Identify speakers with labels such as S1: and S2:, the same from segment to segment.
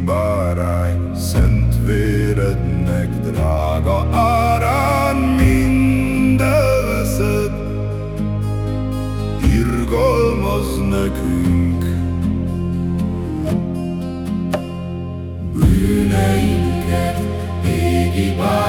S1: Szentki bárány, szent vérednek drága árán
S2: minden
S1: irgalmaz nekünk. Bűneinket égi bárány,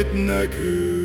S2: It's not good.